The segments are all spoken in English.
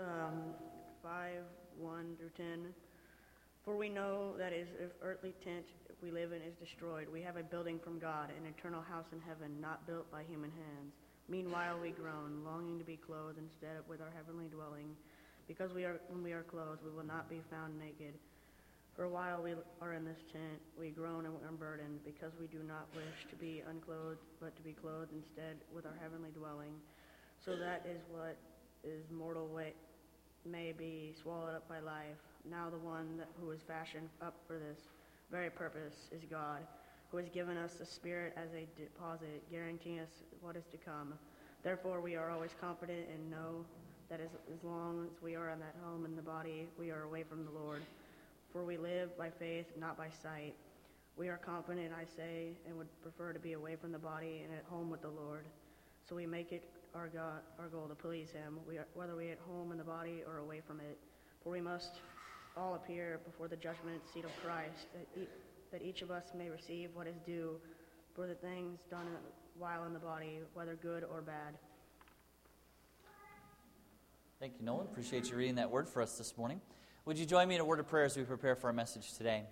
um, 5 1 through 10. For we know that is, if earthly tent we live in is destroyed, we have a building from God, an eternal house in heaven, not built by human hands. Meanwhile, we groan, longing to be clothed instead with our heavenly dwelling, because we are, when we are clothed, we will not be found naked. For a while we are in this tent, we groan and are burdened, because we do not wish to be unclothed, but to be clothed instead with our heavenly dwelling. So that is what is mortal weight may be swallowed up by life. Now the one that, who was fashioned up for this very purpose is God, who has given us the Spirit as a deposit, guaranteeing us what is to come. Therefore, we are always confident and know that as, as long as we are in that home in the body, we are away from the Lord. For we live by faith, not by sight. We are confident, I say, and would prefer to be away from the body and at home with the Lord. So we make it our, God, our goal to please Him, we are, whether we are at home in the body or away from it. For we must all appear before the judgment seat of Christ, that, e- that each of us may receive what is due for the things done while in the body, whether good or bad. Thank you, Nolan. Appreciate you reading that word for us this morning. Would you join me in a word of prayer as we prepare for our message today?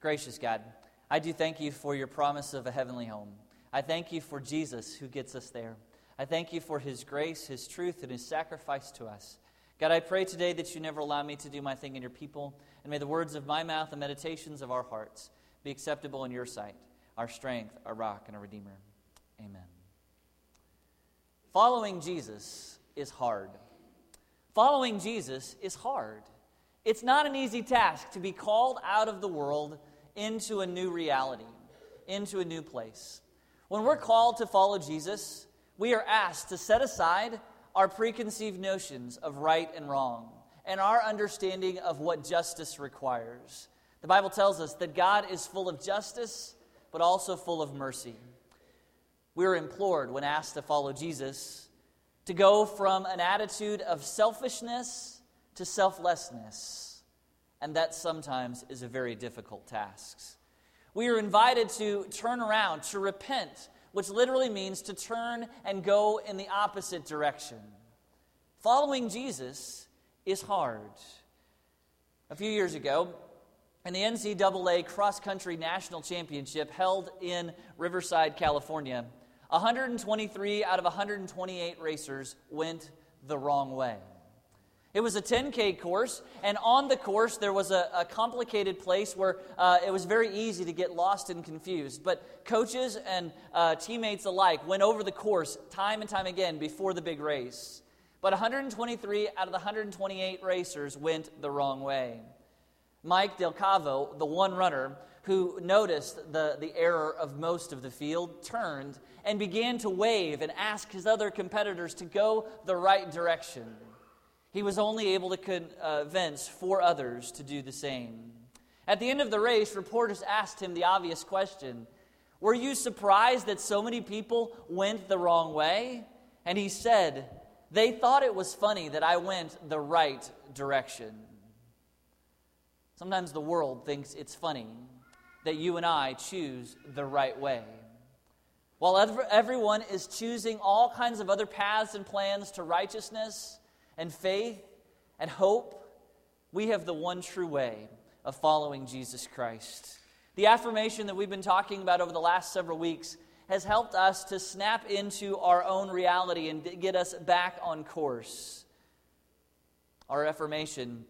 Gracious God, I do thank you for your promise of a heavenly home. I thank you for Jesus who gets us there. I thank you for his grace, his truth, and his sacrifice to us. God, I pray today that you never allow me to do my thing in your people, and may the words of my mouth and meditations of our hearts be acceptable in your sight, our strength, our rock, and our redeemer. Amen. Following Jesus is hard. Following Jesus is hard. It's not an easy task to be called out of the world into a new reality, into a new place. When we're called to follow Jesus, we are asked to set aside our preconceived notions of right and wrong and our understanding of what justice requires. The Bible tells us that God is full of justice, but also full of mercy. We are implored, when asked to follow Jesus, to go from an attitude of selfishness to selflessness, and that sometimes is a very difficult task. We are invited to turn around, to repent, which literally means to turn and go in the opposite direction. Following Jesus is hard. A few years ago, in the NCAA Cross Country National Championship held in Riverside, California, 123 out of 128 racers went the wrong way. It was a 10K course, and on the course there was a, a complicated place where uh, it was very easy to get lost and confused. But coaches and uh, teammates alike went over the course time and time again before the big race. But 123 out of the 128 racers went the wrong way. Mike Delcavo, the one runner who noticed the, the error of most of the field, turned and began to wave and ask his other competitors to go the right direction. He was only able to convince four others to do the same. At the end of the race, reporters asked him the obvious question Were you surprised that so many people went the wrong way? And he said, They thought it was funny that I went the right direction. Sometimes the world thinks it's funny that you and I choose the right way. While everyone is choosing all kinds of other paths and plans to righteousness, and faith and hope, we have the one true way of following Jesus Christ. The affirmation that we've been talking about over the last several weeks has helped us to snap into our own reality and get us back on course. Our affirmation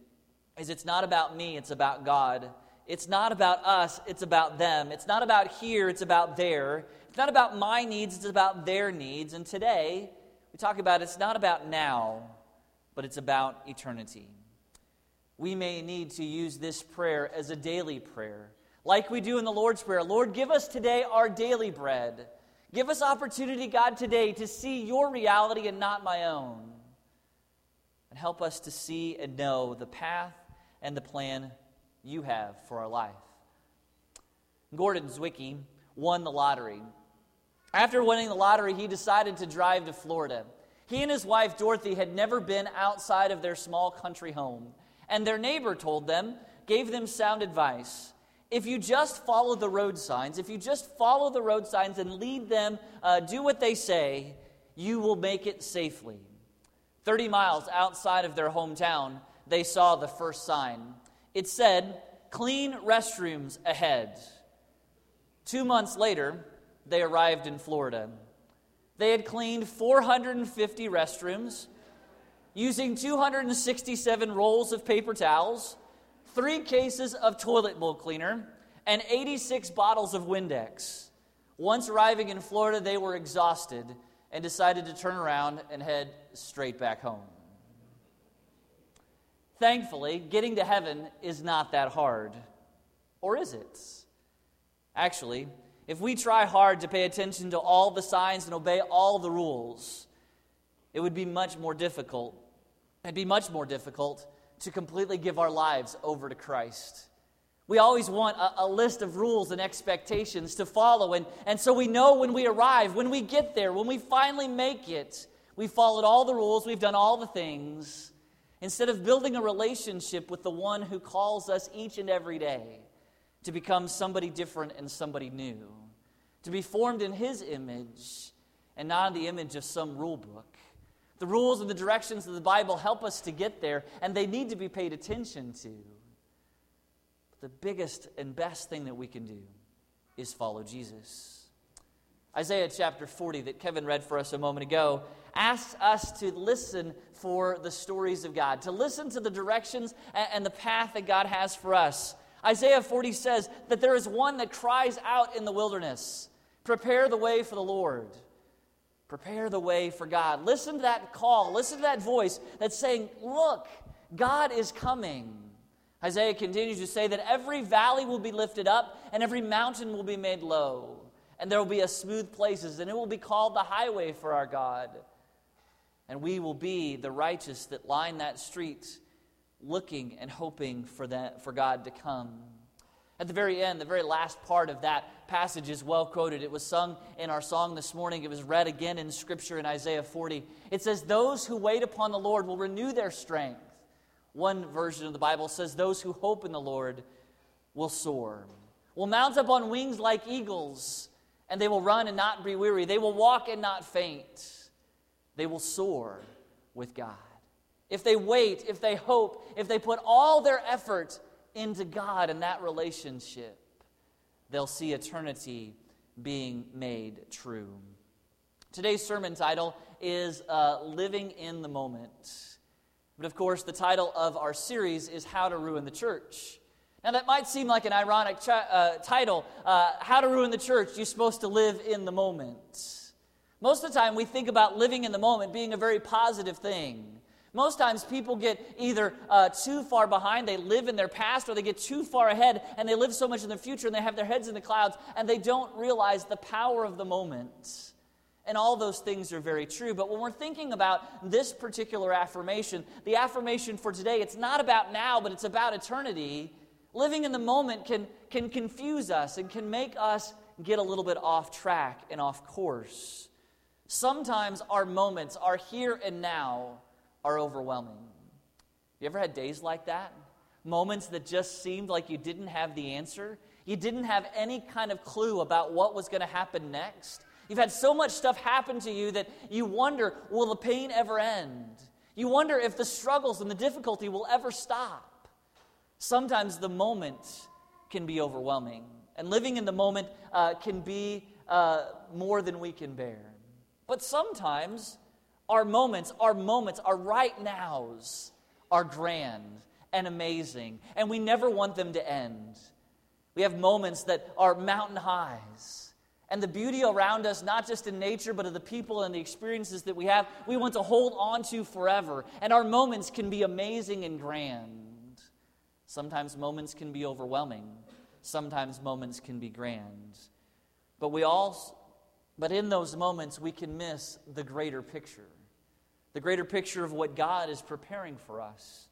is it's not about me, it's about God. It's not about us, it's about them. It's not about here, it's about there. It's not about my needs, it's about their needs. And today, we talk about it's not about now, but it's about eternity. We may need to use this prayer as a daily prayer, like we do in the Lord's Prayer. Lord, give us today our daily bread. Give us opportunity, God, today to see your reality and not my own. And help us to see and know the path and the plan you have for our life. Gordon Zwicky won the lottery. After winning the lottery, he decided to drive to Florida. He and his wife, Dorothy, had never been outside of their small country home. And their neighbor told them, gave them sound advice. If you just follow the road signs, if you just follow the road signs and lead them, uh, do what they say, you will make it safely. 30 miles outside of their hometown, they saw the first sign. It said, Clean restrooms ahead. Two months later, they arrived in Florida. They had cleaned 450 restrooms using 267 rolls of paper towels, three cases of toilet bowl cleaner, and 86 bottles of Windex. Once arriving in Florida, they were exhausted and decided to turn around and head straight back home. Thankfully, getting to heaven is not that hard. Or is it? Actually, if we try hard to pay attention to all the signs and obey all the rules, it would be much more difficult. It'd be much more difficult to completely give our lives over to Christ. We always want a, a, list of rules and expectations to follow. And, and so we know when we arrive, when we get there, when we finally make it, we followed all the rules, we've done all the things, instead of building a relationship with the one who calls us each and every day to become somebody different and somebody new, to be formed in his image and not in the image of some rule book. The rules and the directions of the Bible help us to get there, and they need to be paid attention to But the biggest and best thing that we can do is follow Jesus. Isaiah chapter 40, that Kevin read for us a moment ago, asks us to listen for the stories of God, to listen to the directions and the path that God has for us. Isaiah 40 says that there is one that cries out in the wilderness Prepare the way for the Lord. Prepare the way for God. Listen to that call. Listen to that voice that's saying, Look, God is coming. Isaiah continues to say that every valley will be lifted up and every mountain will be made low, and there will be a smooth places, and it will be called the highway for our God. And we will be the righteous that line that street, looking and hoping for, that, for God to come. At the very end, the very last part of that passage is well quoted. It was sung in our song this morning. It was read again in Scripture in Isaiah 40. It says, Those who wait upon the Lord will renew their strength. One version of the Bible says, Those who hope in the Lord will soar, will mount up on wings like eagles, and they will run and not be weary. They will walk and not faint. They will soar with God. If they wait, if they hope, if they put all their effort into God and that relationship, they'll see eternity being made true. Today's sermon title is uh, Living in the Moment. But of course, the title of our series is How to Ruin the Church. Now, that might seem like an ironic uh, title. Uh, How to Ruin the Church, you're supposed to live in the moment. Most of the time, we think about living in the moment being a very positive thing. Most times, people get either uh, too far behind, they live in their past, or they get too far ahead and they live so much in the future and they have their heads in the clouds and they don't realize the power of the moment. And all those things are very true. But when we're thinking about this particular affirmation, the affirmation for today, it's not about now, but it's about eternity. Living in the moment can, can confuse us and can make us get a little bit off track and off course. Sometimes our moments, our here and now, are overwhelming. You ever had days like that? Moments that just seemed like you didn't have the answer? You didn't have any kind of clue about what was going to happen next? You've had so much stuff happen to you that you wonder will the pain ever end? You wonder if the struggles and the difficulty will ever stop. Sometimes the moment can be overwhelming, and living in the moment uh, can be uh, more than we can bear. But sometimes our moments, our moments, our right nows are grand and amazing, and we never want them to end. We have moments that are mountain highs and the beauty around us, not just in nature, but of the people and the experiences that we have, we want to hold on to forever. And our moments can be amazing and grand. Sometimes moments can be overwhelming. Sometimes moments can be grand. But we all but in those moments we can miss the greater picture. The greater picture of what God is preparing for us.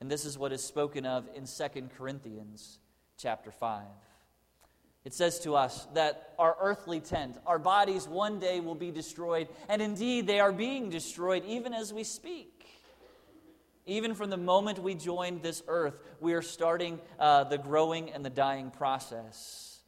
And this is what is spoken of in 2 Corinthians chapter 5. It says to us that our earthly tent, our bodies one day will be destroyed, and indeed they are being destroyed even as we speak. Even from the moment we joined this earth, we are starting uh, the growing and the dying process.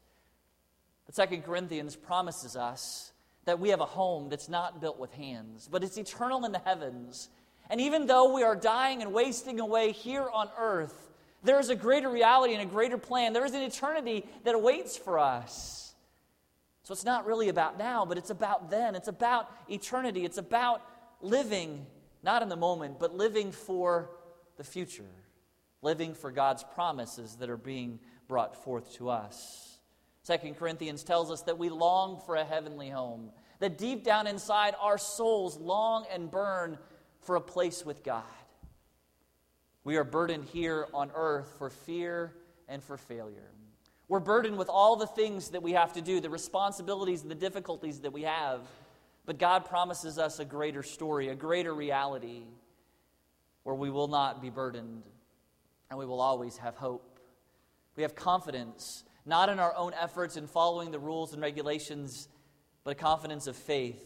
But 2 Corinthians promises us that we have a home that's not built with hands, but it's eternal in the heavens. And even though we are dying and wasting away here on earth, there is a greater reality and a greater plan. There is an eternity that awaits for us. So it's not really about now, but it's about then. It's about eternity. It's about living, not in the moment, but living for the future, living for God's promises that are being brought forth to us. Second Corinthians tells us that we long for a heavenly home, that deep down inside our souls long and burn for a place with God. We are burdened here on earth for fear and for failure. We're burdened with all the things that we have to do, the responsibilities and the difficulties that we have. But God promises us a greater story, a greater reality, where we will not be burdened and we will always have hope. We have confidence not in our own efforts in following the rules and regulations, but a confidence of faith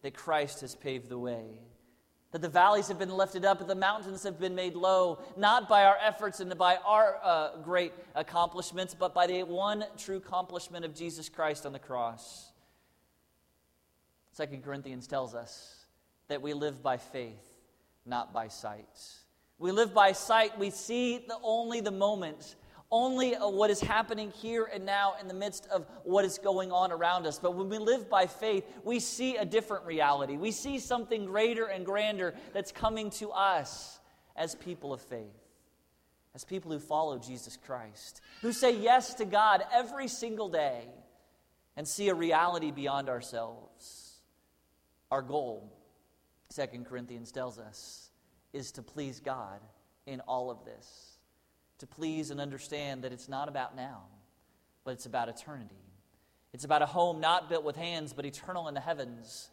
that Christ has paved the way. That the valleys have been lifted up, that the mountains have been made low, not by our efforts and by our uh, great accomplishments, but by the one true accomplishment of Jesus Christ on the cross. Second Corinthians tells us that we live by faith, not by sight. We live by sight. We see the, only the moment only what is happening here and now in the midst of what is going on around us. But when we live by faith, we see a different reality. We see something greater and grander that's coming to us as people of faith, as people who follow Jesus Christ, who say yes to God every single day and see a reality beyond ourselves. Our goal, Second Corinthians tells us, is to please God in all of this to please and understand that it's not about now, but it's about eternity. It's about a home not built with hands, but eternal in the heavens.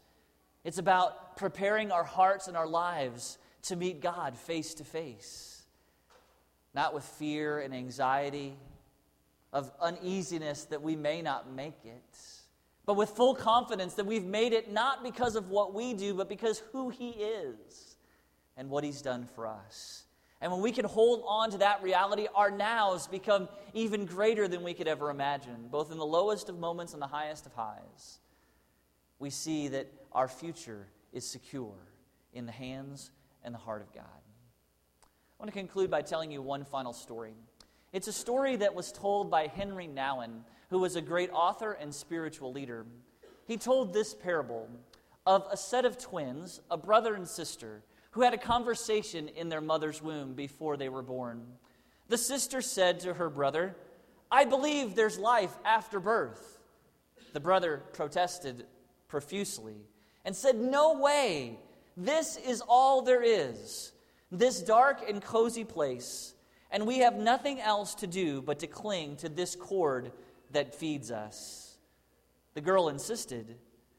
It's about preparing our hearts and our lives to meet God face to face, not with fear and anxiety, of uneasiness that we may not make it, but with full confidence that we've made it not because of what we do, but because who He is and what He's done for us. And when we can hold on to that reality, our nows become even greater than we could ever imagine, both in the lowest of moments and the highest of highs. We see that our future is secure in the hands and the heart of God. I want to conclude by telling you one final story. It's a story that was told by Henri Nouwen, who was a great author and spiritual leader. He told this parable of a set of twins, a brother and sister, who had a conversation in their mother's womb before they were born. The sister said to her brother, I believe there's life after birth. The brother protested profusely and said, No way! This is all there is, this dark and cozy place, and we have nothing else to do but to cling to this cord that feeds us. The girl insisted,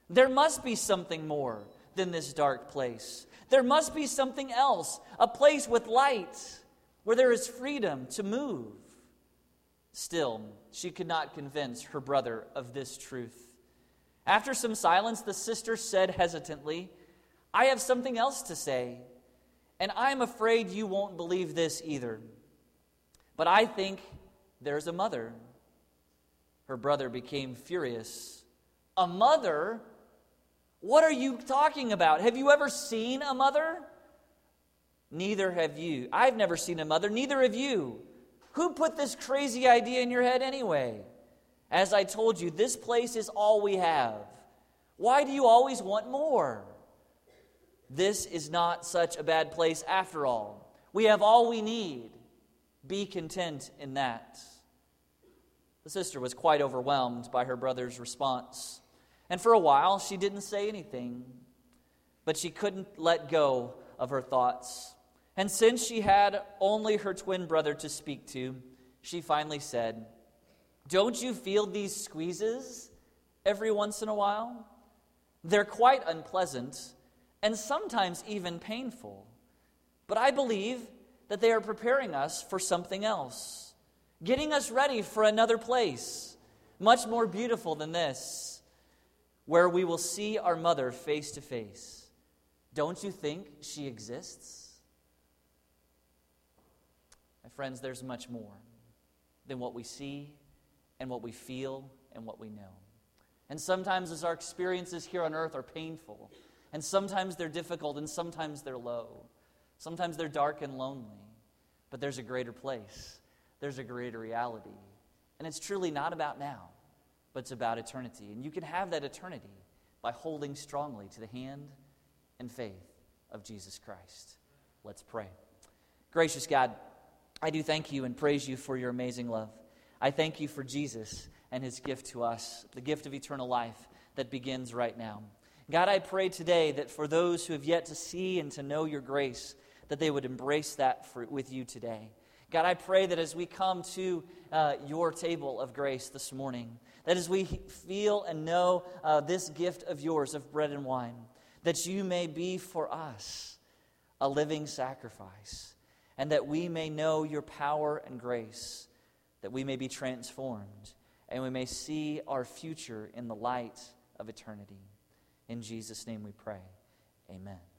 There must be something more than this dark place. There must be something else, a place with light where there is freedom to move. Still, she could not convince her brother of this truth. After some silence, the sister said hesitantly, I have something else to say, and I'm afraid you won't believe this either. But I think there's a mother. Her brother became furious. A mother? What are you talking about? Have you ever seen a mother? Neither have you. I've never seen a mother, neither have you. Who put this crazy idea in your head anyway? As I told you, this place is all we have. Why do you always want more? This is not such a bad place after all. We have all we need. Be content in that. The sister was quite overwhelmed by her brother's response. And for a while, she didn't say anything, but she couldn't let go of her thoughts. And since she had only her twin brother to speak to, she finally said, Don't you feel these squeezes every once in a while? They're quite unpleasant and sometimes even painful. But I believe that they are preparing us for something else, getting us ready for another place, much more beautiful than this where we will see our mother face to face. Don't you think she exists? My friends, there's much more than what we see and what we feel and what we know. And sometimes as our experiences here on earth are painful, and sometimes they're difficult, and sometimes they're low. Sometimes they're dark and lonely. But there's a greater place, there's a greater reality. And it's truly not about now, but it's about eternity. And you can have that eternity by holding strongly to the hand and faith of Jesus Christ. Let's pray. Gracious God, I do thank you and praise you for your amazing love. I thank you for Jesus and his gift to us, the gift of eternal life that begins right now. God, I pray today that for those who have yet to see and to know your grace, that they would embrace that for, with you today. God, I pray that as we come to uh, your table of grace this morning, that as we feel and know uh, this gift of yours of bread and wine, that you may be for us a living sacrifice, and that we may know your power and grace, that we may be transformed, and we may see our future in the light of eternity. In Jesus' name we pray. Amen.